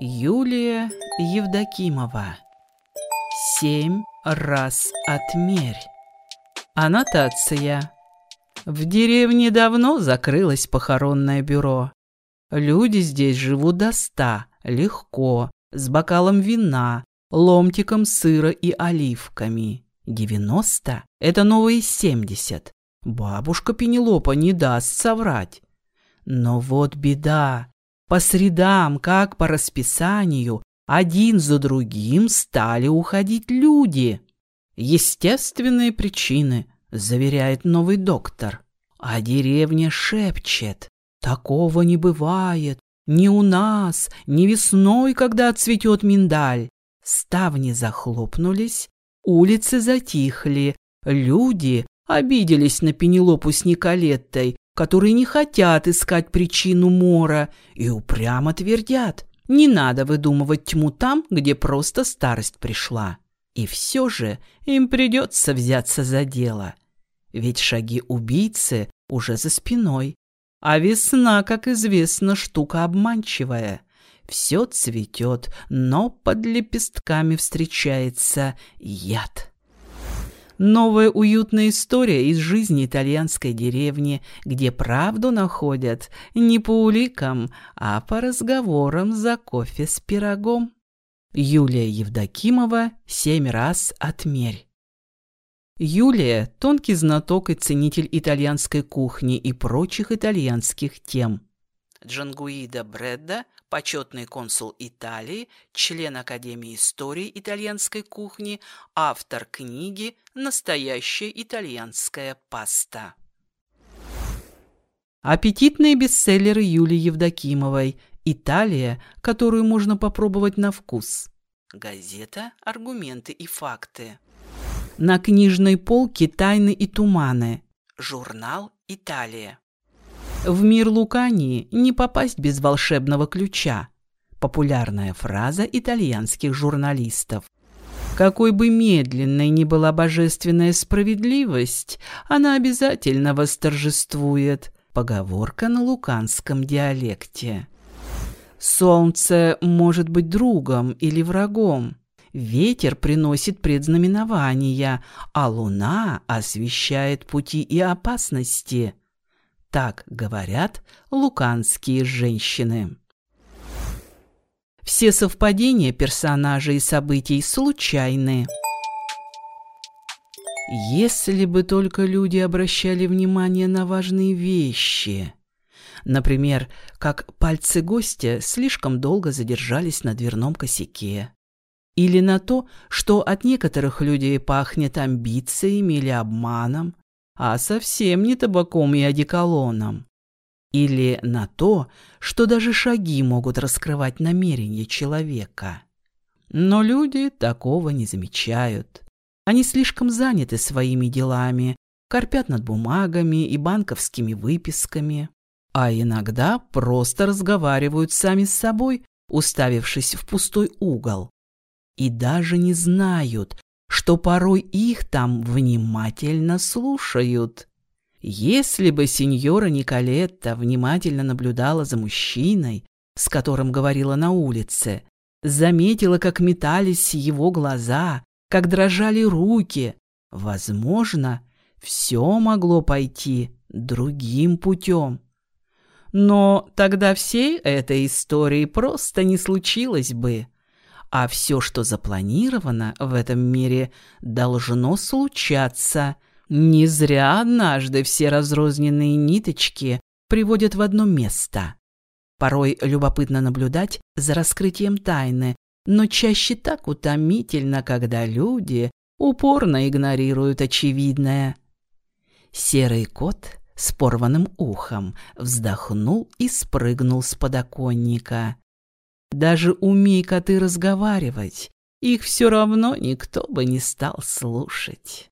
Юлия Евдокимова. Семь раз отмерь. Аннотация. В деревне давно закрылось похоронное бюро. Люди здесь живут до ста, легко, с бокалом вина, ломтиком сыра и оливками. Девяносто – это новые семьдесят. Бабушка Пенелопа не даст соврать. Но вот беда. По средам, как по расписанию, один за другим стали уходить люди. Естественные причины, заверяет новый доктор. А деревня шепчет. Такого не бывает. Ни у нас, ни весной, когда цветет миндаль. Ставни захлопнулись, улицы затихли, люди обиделись на Пенелопу с Николеттой, которые не хотят искать причину мора и упрямо твердят. Не надо выдумывать тьму там, где просто старость пришла. И все же им придется взяться за дело. Ведь шаги убийцы уже за спиной. А весна, как известно, штука обманчивая. Все цветет, но под лепестками встречается яд. Новая уютная история из жизни итальянской деревни, где правду находят не по уликам, а по разговорам за кофе с пирогом. Юлия Евдокимова «Семь раз отмерь». Юлия – тонкий знаток и ценитель итальянской кухни и прочих итальянских тем. Джангуида Бредда почетный консул Италии, член Академии истории итальянской кухни, автор книги «Настоящая итальянская паста». Аппетитные бестселлеры Юлии Евдокимовой «Италия, которую можно попробовать на вкус». Газета «Аргументы и факты». На книжной полке «Тайны и туманы». Журнал «Италия». В мир Лукании не попасть без волшебного ключа. Популярная фраза итальянских журналистов. Какой бы медленной ни была божественная справедливость, она обязательно восторжествует. Поговорка на луканском диалекте. Солнце может быть другом или врагом. Ветер приносит предзнаменования, а луна освещает пути и опасности. Так говорят луканские женщины. Все совпадения персонажей и событий случайны. Если бы только люди обращали внимание на важные вещи. Например, как пальцы гостя слишком долго задержались на дверном косяке. Или на то, что от некоторых людей пахнет амбициями или обманом, а совсем не табаком и одеколоном. Или на то, что даже шаги могут раскрывать намерения человека. Но люди такого не замечают. Они слишком заняты своими делами, корпят над бумагами и банковскими выписками, а иногда просто разговаривают сами с собой, уставившись в пустой угол. И даже не знают, что порой их там внимательно слушают. Если бы сеньора Николетта внимательно наблюдала за мужчиной, с которым говорила на улице, заметила, как метались его глаза, как дрожали руки, возможно, все могло пойти другим путем. Но тогда всей этой истории просто не случилось бы а все, что запланировано в этом мире, должно случаться. Не зря однажды все разрозненные ниточки приводят в одно место. Порой любопытно наблюдать за раскрытием тайны, но чаще так утомительно, когда люди упорно игнорируют очевидное. Серый кот с порванным ухом вздохнул и спрыгнул с подоконника. Даже умей-ка ты разговаривать, их все равно никто бы не стал слушать.